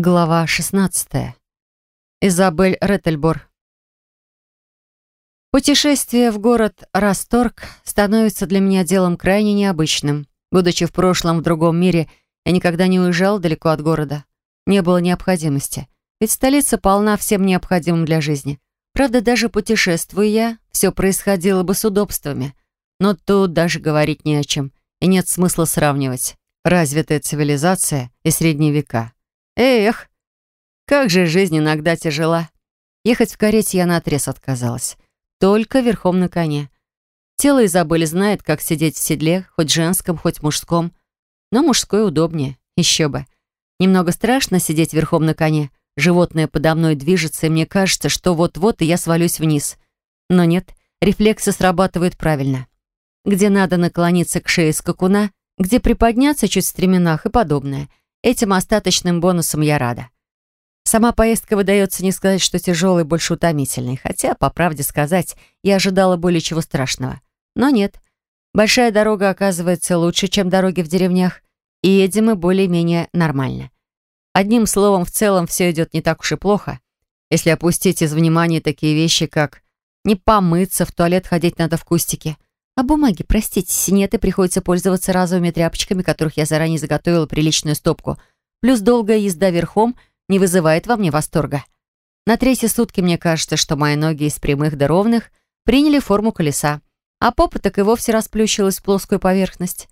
Глава 16. Изабель Реттельбор. Путешествие в город Расторг становится для меня делом крайне необычным. Будучи в прошлом в другом мире, я никогда не уезжал далеко от города. Не было необходимости. Ведь столица полна всем необходимым для жизни. Правда, даже путешествуя все происходило бы с удобствами. Но тут даже говорить не о чем. И нет смысла сравнивать. Развитая цивилизация и средние века. Эх, как же жизнь иногда тяжела. Ехать в карете я наотрез отказалась. Только верхом на коне. Тело Изабель знает, как сидеть в седле, хоть женском, хоть мужском. Но мужской удобнее, еще бы. Немного страшно сидеть верхом на коне. Животное подо мной движется, и мне кажется, что вот-вот и я свалюсь вниз. Но нет, рефлексы срабатывают правильно. Где надо наклониться к шее скакуна, где приподняться чуть в стременах и подобное — Этим остаточным бонусом я рада. Сама поездка выдается не сказать, что тяжелой, больше утомительной. Хотя, по правде сказать, я ожидала более чего страшного. Но нет. Большая дорога оказывается лучше, чем дороги в деревнях. И едем мы более-менее нормально. Одним словом, в целом все идет не так уж и плохо. Если опустить из внимания такие вещи, как не помыться, в туалет ходить надо в кустике – а бумаги, простите, нет, и приходится пользоваться разовыми тряпочками, которых я заранее заготовила приличную стопку. Плюс долгая езда верхом не вызывает во мне восторга. На третьи сутки мне кажется, что мои ноги из прямых до ровных приняли форму колеса, а попа так и вовсе расплющилась в плоскую поверхность.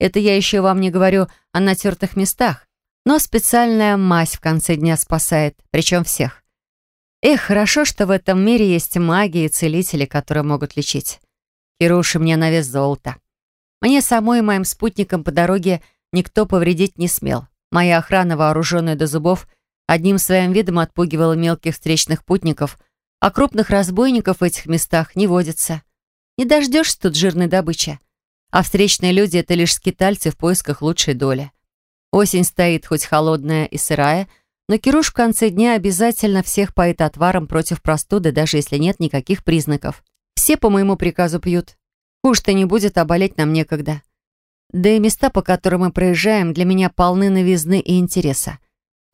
Это я еще вам не говорю о натертых местах, но специальная мазь в конце дня спасает, причем всех. Эх, хорошо, что в этом мире есть маги и целители, которые могут лечить. Кируши мне на вес золота. Мне самой и моим спутникам по дороге никто повредить не смел. Моя охрана, вооруженная до зубов, одним своим видом отпугивала мелких встречных путников, а крупных разбойников в этих местах не водится. Не дождешься тут жирной добычи. А встречные люди — это лишь скитальцы в поисках лучшей доли. Осень стоит хоть холодная и сырая, но Кируш в конце дня обязательно всех поит отваром против простуды, даже если нет никаких признаков. Все по моему приказу пьют. Хуже-то не будет, а болеть нам некогда. Да и места, по которым мы проезжаем, для меня полны новизны и интереса.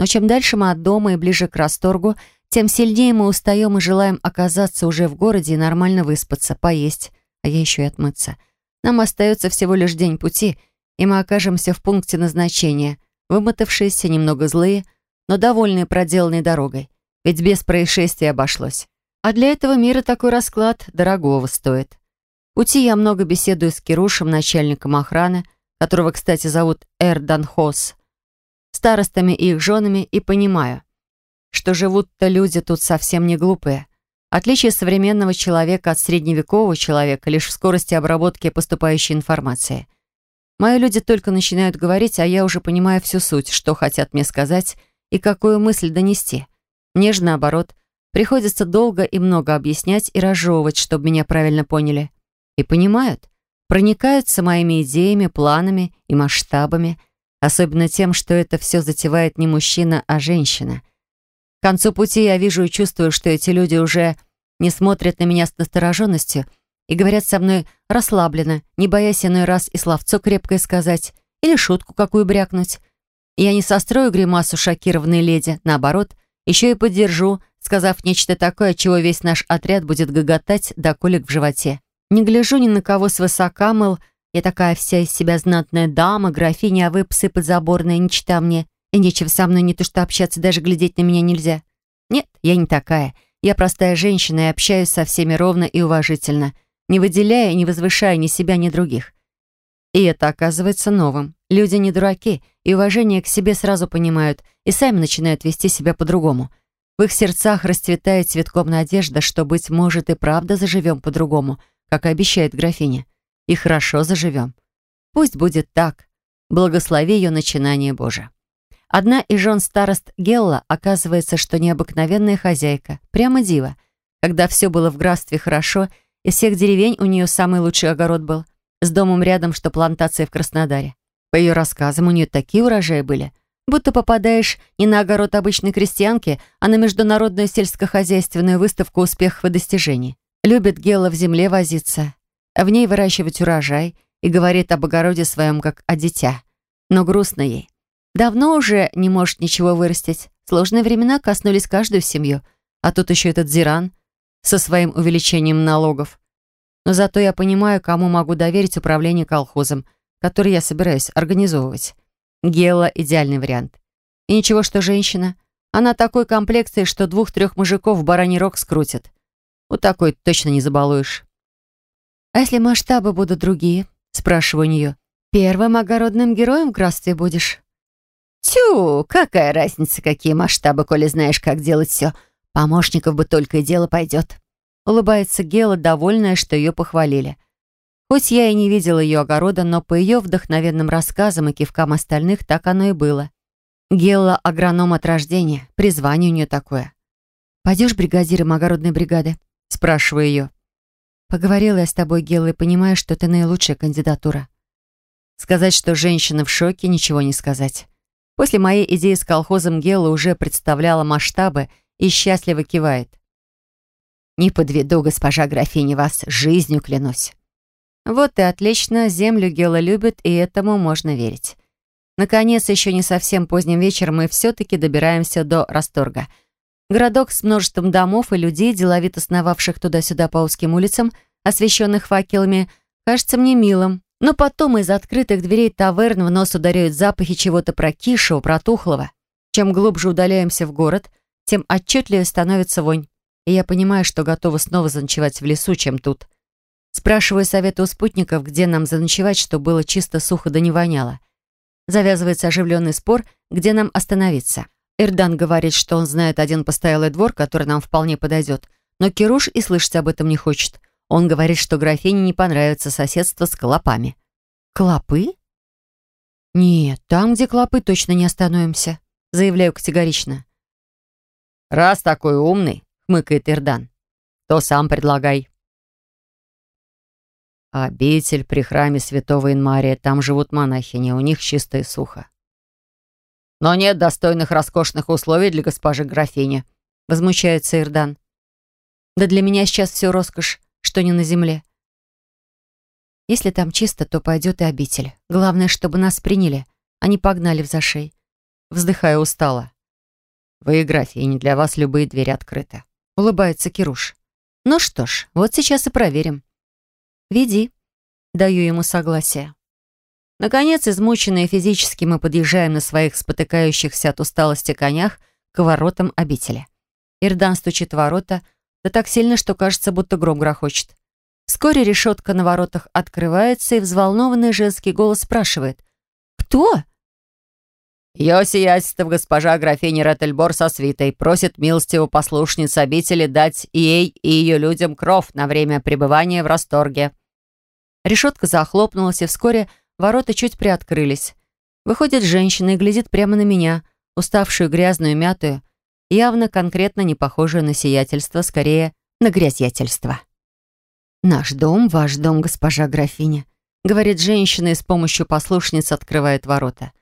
Но чем дальше мы от дома и ближе к расторгу, тем сильнее мы устаем и желаем оказаться уже в городе и нормально выспаться, поесть, а я еще и отмыться. Нам остается всего лишь день пути, и мы окажемся в пункте назначения, вымотавшиеся, немного злые, но довольные проделанной дорогой. Ведь без происшествия обошлось. А для этого мира такой расклад дорогого стоит. Пути я много беседую с Кирушем, начальником охраны, которого, кстати, зовут Эрдан Хос, старостами и их женами, и понимаю, что живут-то люди тут совсем не глупые. Отличие современного человека от средневекового человека лишь в скорости обработки поступающей информации. Мои люди только начинают говорить, а я уже понимаю всю суть, что хотят мне сказать и какую мысль донести. Мне же, наоборот, Приходится долго и много объяснять и разжевывать, чтобы меня правильно поняли. И понимают, проникаются моими идеями, планами и масштабами, особенно тем, что это все затевает не мужчина, а женщина. К концу пути я вижу и чувствую, что эти люди уже не смотрят на меня с настороженностью и говорят со мной расслабленно, не боясь иной раз и словцо крепкое сказать или шутку какую брякнуть. Я не сострою гримасу шокированной леди, наоборот, еще и поддержу, сказав нечто такое, чего весь наш отряд будет гоготать до колик в животе. Не гляжу ни на кого свысока, мыл, я такая вся из себя знатная дама, графиня, а вы псы подзаборные, не чита мне, и нечего со мной не то что общаться, даже глядеть на меня нельзя. Нет, я не такая. Я простая женщина и общаюсь со всеми ровно и уважительно, не выделяя и не возвышая ни себя, ни других. И это оказывается новым. Люди не дураки, и уважение к себе сразу понимают, и сами начинают вести себя по-другому. В их сердцах расцветает цветком надежда, что, быть может, и правда заживем по-другому, как обещает графиня. И хорошо заживем. Пусть будет так. Благослови ее начинание Боже. Одна из жен старост Гелла оказывается, что необыкновенная хозяйка, прямо дива. Когда все было в графстве хорошо, из всех деревень у нее самый лучший огород был, с домом рядом, что плантация в Краснодаре. По ее рассказам, у нее такие урожаи были, будто попадаешь не на огород обычной крестьянки, а на международную сельскохозяйственную выставку успехов и достижений. Любит Гела в земле возиться, в ней выращивать урожай и говорит об огороде своем как о дитя. Но грустно ей. Давно уже не может ничего вырастить, Сложные времена коснулись каждую семью, а тут еще этот Зиран со своим увеличением налогов. Но зато я понимаю, кому могу доверить управление колхозом, который я собираюсь организовывать. Гела — идеальный вариант. И ничего, что женщина. Она такой комплекции, что двух-трех мужиков в бараний рог скрутит. Вот такой точно не забалуешь. «А если масштабы будут другие?» — спрашиваю у нее. «Первым огородным героем в графстве будешь?» «Тю, какая разница, какие масштабы, коли знаешь, как делать все. Помощников бы только и дело пойдет». Улыбается Гела, довольная, что ее похвалили. Хоть я и не видела ее огорода, но по ее вдохновенным рассказам и кивкам остальных так оно и было. Гелла — агроном от рождения, призвание у нее такое. «Пойдешь бригадиром огородной бригады?» — спрашиваю ее. «Поговорила я с тобой, Гелла, и понимаю, что ты наилучшая кандидатура». Сказать, что женщина в шоке, ничего не сказать. После моей идеи с колхозом Гелла уже представляла масштабы и счастливо кивает. «Не подведу, госпожа графиня, вас жизнью клянусь». Вот и отлично, землю Гела любит, и этому можно верить. Наконец, еще не совсем поздним вечером мы все-таки добираемся до Расторга. Городок с множеством домов и людей, деловито сновавших туда-сюда по узким улицам, освещенных факелами, кажется мне милым. Но потом из открытых дверей таверн в нос ударяют запахи чего-то прокисшего, протухлого. Чем глубже удаляемся в город, тем отчетливее становится вонь. И я понимаю, что готова снова заночевать в лесу, чем тут. Спрашиваю совета у спутников, где нам заночевать, чтобы было чисто сухо да не воняло. Завязывается оживленный спор, где нам остановиться. Эрдан говорит, что он знает один постоялый двор, который нам вполне подойдет, но Кируш и слышать об этом не хочет. Он говорит, что графине не понравится соседство с клопами. Клопы? Нет, там, где клопы, точно не остановимся, заявляю категорично. «Раз такой умный», — хмыкает Эрдан, — «то сам предлагай». Обитель при храме святого Инмария. Там живут монахини, у них чисто и сухо. Но нет достойных роскошных условий для госпожи графини. Возмущается Ирдан. Да для меня сейчас все роскошь, что не на земле. Если там чисто, то пойдет и обитель. Главное, чтобы нас приняли, а не погнали в зашей. Вздыхая устало. Вы, графини, для вас любые двери открыты. Улыбается Кируш. Ну что ж, вот сейчас и проверим. «Веди». Даю ему согласие. Наконец, измученные физически, мы подъезжаем на своих спотыкающихся от усталости конях к воротам обители. Ирдан стучит в ворота, да так сильно, что кажется, будто гром грохочет. Вскоре решетка на воротах открывается, и взволнованный женский голос спрашивает «Кто?» «Ее сиятельство госпожа графиня Реттельбор со свитой просит милостиву послушниц обители дать ей и ее людям кров на время пребывания в расторге». Решетка захлопнулась, и вскоре ворота чуть приоткрылись. Выходит женщина и глядит прямо на меня, уставшую, грязную, мятую, явно конкретно не похожую на сиятельство, скорее на грязьятельство. «Наш дом, ваш дом, госпожа графиня», — говорит женщина и с помощью послушниц открывает ворота.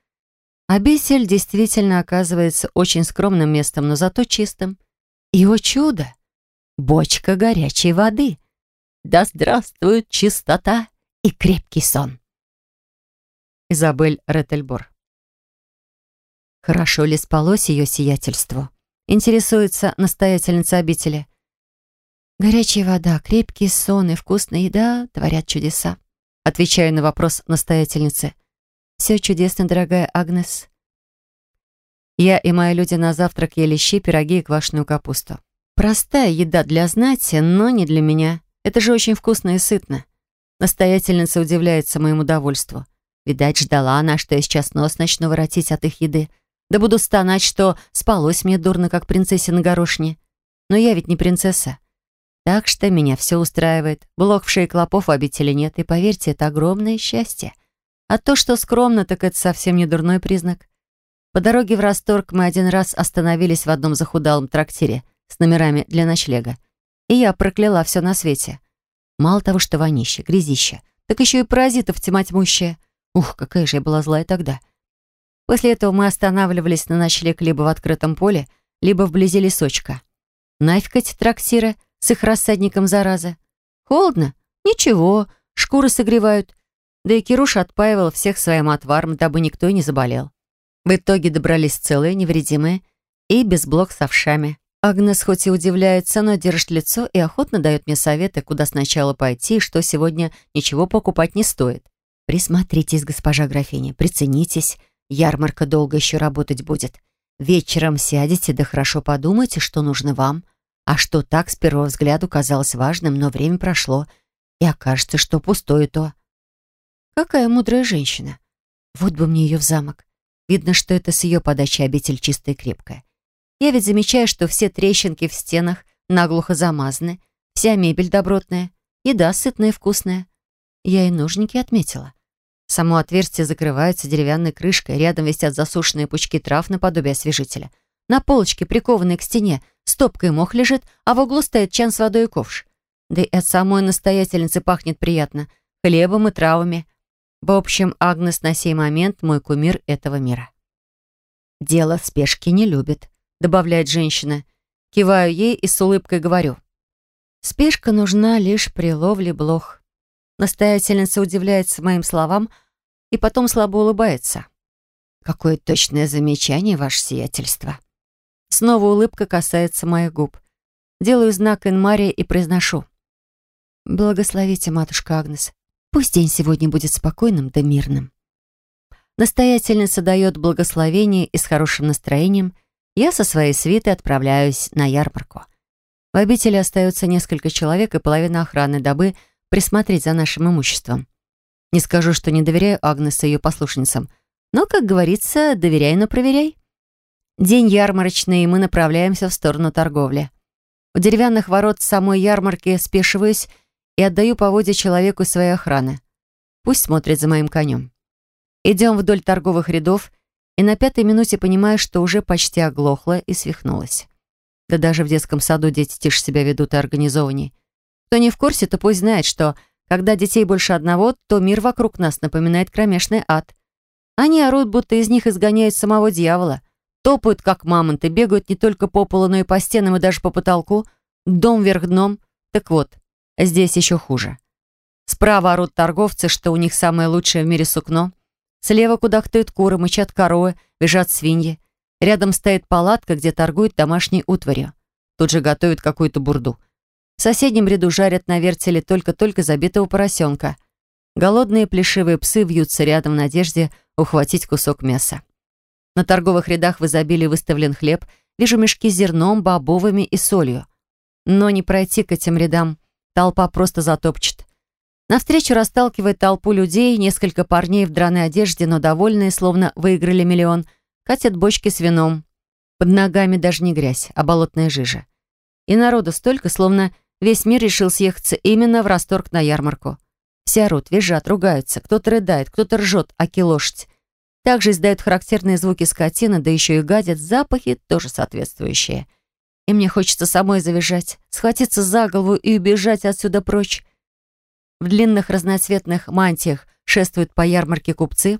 Обитель действительно оказывается очень скромным местом, но зато чистым. И, о чудо, бочка горячей воды — да здравствует чистота и крепкий сон. Изабель Реттельбор. Хорошо ли спалось ее сиятельству? Интересуется настоятельница обители. Горячая вода, крепкий сон и вкусная еда творят чудеса. Отвечаю на вопрос настоятельницы. Все чудесно, дорогая Агнес. Я и мои люди на завтрак ели щи, пироги и квашеную капусту. Простая еда для знати, но не для меня. Это же очень вкусно и сытно. Настоятельница удивляется моему довольству. Видать, ждала она, что я сейчас нос начну воротить от их еды. Да буду стонать, что спалось мне дурно, как принцессе на горошине. Но я ведь не принцесса. Так что меня все устраивает. Блок в шее клопов в обители нет, и поверьте, это огромное счастье. А то, что скромно, так это совсем не дурной признак. По дороге в Расторг мы один раз остановились в одном захудалом трактире с номерами для ночлега. И я прокляла все на свете. Мало того, что вонище, грязище, так еще и паразитов тьма тьмущая. Ух, какая же я была злая тогда. После этого мы останавливались на ночлег либо в открытом поле, либо вблизи лесочка. Нафиг эти трактиры с их рассадником заразы. Холодно? Ничего, шкуры согревают. Да и Кируш отпаивал всех своим отваром, дабы никто не заболел. В итоге добрались целые, невредимые, и без блок с овшами. Агнес хоть и удивляется, но держит лицо и охотно дает мне советы, куда сначала пойти и что сегодня ничего покупать не стоит. Присмотритесь, госпожа графиня, приценитесь. Ярмарка долго еще работать будет. Вечером сядете, да хорошо подумайте, что нужно вам. А что так с первого взгляда казалось важным, но время прошло, и окажется, что пустое то. Какая мудрая женщина. Вот бы мне ее в замок. Видно, что это с ее подачи обитель чистая и крепкая. Я ведь замечаю, что все трещинки в стенах наглухо замазаны, вся мебель добротная, еда сытная и вкусная. Я и ножники отметила. Само отверстие закрывается деревянной крышкой, рядом висят засушенные пучки трав наподобие освежителя. На полочке, прикованной к стене, стопкой мох лежит, а в углу стоит чан с водой и ковш. Да и от самой настоятельницы пахнет приятно, хлебом и травами. В общем, Агнес на сей момент мой кумир этого мира. Дело в спешке не любит добавляет женщина. Киваю ей и с улыбкой говорю. Спешка нужна лишь при ловле блох. Настоятельница удивляется моим словам и потом слабо улыбается. Какое точное замечание, ваше сиятельство. Снова улыбка касается моих губ. Делаю знак Инмария и произношу. Благословите, матушка Агнес. Пусть день сегодня будет спокойным да мирным. Настоятельница дает благословение и с хорошим настроением – я со своей свитой отправляюсь на ярмарку. В обители остается несколько человек и половина охраны, дабы присмотреть за нашим имуществом. Не скажу, что не доверяю Агнес и ее послушницам, но, как говорится, доверяй, но проверяй. День ярмарочный, и мы направляемся в сторону торговли. У деревянных ворот самой ярмарки спешиваюсь и отдаю поводья человеку своей охраны. Пусть смотрит за моим конем. Идем вдоль торговых рядов, и на пятой минуте понимаю, что уже почти оглохла и свихнулась. Да даже в детском саду дети тише себя ведут и организованней. Кто не в курсе, то пусть знает, что когда детей больше одного, то мир вокруг нас напоминает кромешный ад. Они орут, будто из них изгоняют самого дьявола. Топают, как мамонты, бегают не только по полу, но и по стенам и даже по потолку. Дом вверх дном. Так вот, здесь еще хуже. Справа орут торговцы, что у них самое лучшее в мире сукно. Слева кудахтают куры, мычат коровы, бежат свиньи. Рядом стоит палатка, где торгуют домашней утварью. Тут же готовят какую-то бурду. В соседнем ряду жарят на вертеле только-только забитого поросенка. Голодные плешивые псы вьются рядом в надежде ухватить кусок мяса. На торговых рядах в изобилии выставлен хлеб, вижу мешки с зерном, бобовыми и солью. Но не пройти к этим рядам. Толпа просто затопчет. Навстречу расталкивает толпу людей, несколько парней в драной одежде, но довольные, словно выиграли миллион, катят бочки с вином. Под ногами даже не грязь, а болотная жижа. И народу столько, словно весь мир решил съехаться именно в расторг на ярмарку. Все орут, визжат, ругаются, кто-то рыдает, кто-то ржет, аки лошадь. Также издают характерные звуки скотины, да еще и гадят, запахи тоже соответствующие. И мне хочется самой завизжать, схватиться за голову и убежать отсюда прочь. В длинных разноцветных мантиях шествуют по ярмарке купцы,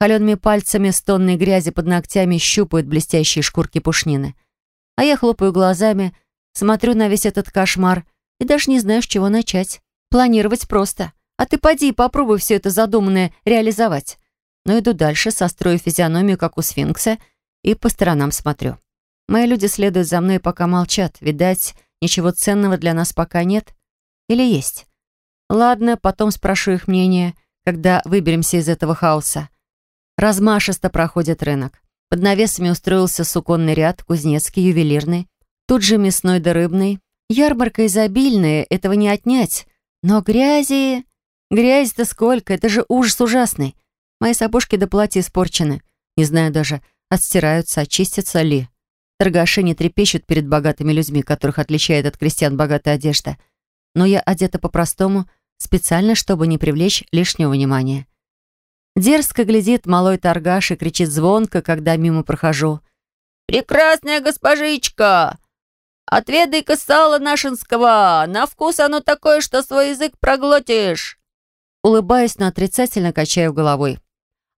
холеными пальцами с тонной грязи под ногтями щупают блестящие шкурки пушнины. А я хлопаю глазами, смотрю на весь этот кошмар и даже не знаю, с чего начать. Планировать просто. А ты поди и попробуй все это задуманное реализовать. Но иду дальше, сострою физиономию, как у сфинкса, и по сторонам смотрю. Мои люди следуют за мной, пока молчат. Видать, ничего ценного для нас пока нет. Или есть? Ладно, потом спрошу их мнение, когда выберемся из этого хаоса. Размашисто проходит рынок. Под навесами устроился суконный ряд, кузнецкий, ювелирный. Тут же мясной да рыбный. Ярмарка изобильная, этого не отнять. Но грязи... Грязи-то сколько, это же ужас ужасный. Мои сапожки до платья испорчены. Не знаю даже, отстираются, очистятся ли. Торгаши не трепещут перед богатыми людьми, которых отличает от крестьян богатая одежда. Но я одета по-простому, специально, чтобы не привлечь лишнего внимания. Дерзко глядит малой торгаш и кричит звонко, когда мимо прохожу. «Прекрасная госпожичка! Отведай-ка сала нашинского! На вкус оно такое, что свой язык проглотишь!» Улыбаюсь, но отрицательно качаю головой.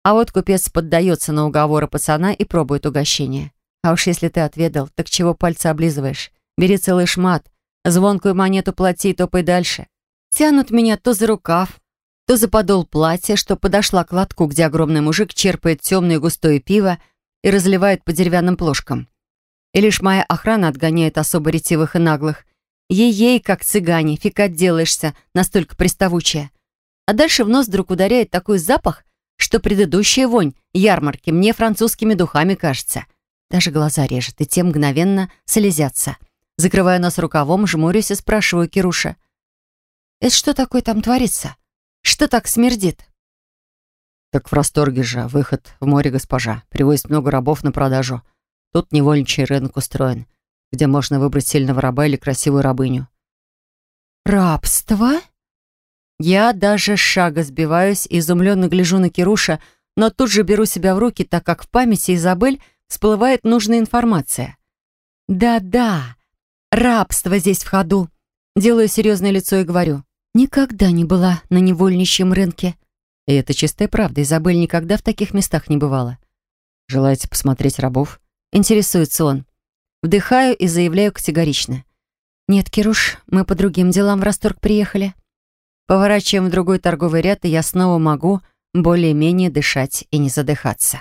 А вот купец поддается на уговоры пацана и пробует угощение. А уж если ты отведал, так чего пальцы облизываешь? Бери целый шмат, звонкую монету плати и топай дальше. Тянут меня то за рукав, то за подол платья, что подошла к лотку, где огромный мужик черпает темное густое пиво и разливает по деревянным плошкам. И лишь моя охрана отгоняет особо ретивых и наглых. Ей-ей, как цыгане, фиг отделаешься, настолько приставучая. А дальше в нос вдруг ударяет такой запах, что предыдущая вонь ярмарки мне французскими духами кажется. Даже глаза режет, и те мгновенно слезятся. Закрываю нос рукавом, жмурюсь и спрашиваю Кируша. «Это что такое там творится? Что так смердит?» «Так в расторге же, выход в море госпожа. Привозит много рабов на продажу. Тут невольничий рынок устроен, где можно выбрать сильного раба или красивую рабыню». «Рабство?» Я даже шага сбиваюсь и изумленно гляжу на Кируша, но тут же беру себя в руки, так как в памяти Изабель всплывает нужная информация. «Да-да, рабство здесь в ходу». Делаю серьезное лицо и говорю. «Никогда не была на невольничьем рынке». И это чистая правда, Изабель никогда в таких местах не бывала. «Желаете посмотреть рабов?» Интересуется он. Вдыхаю и заявляю категорично. «Нет, Кируш, мы по другим делам в Расторг приехали». Поворачиваем в другой торговый ряд, и я снова могу более-менее дышать и не задыхаться.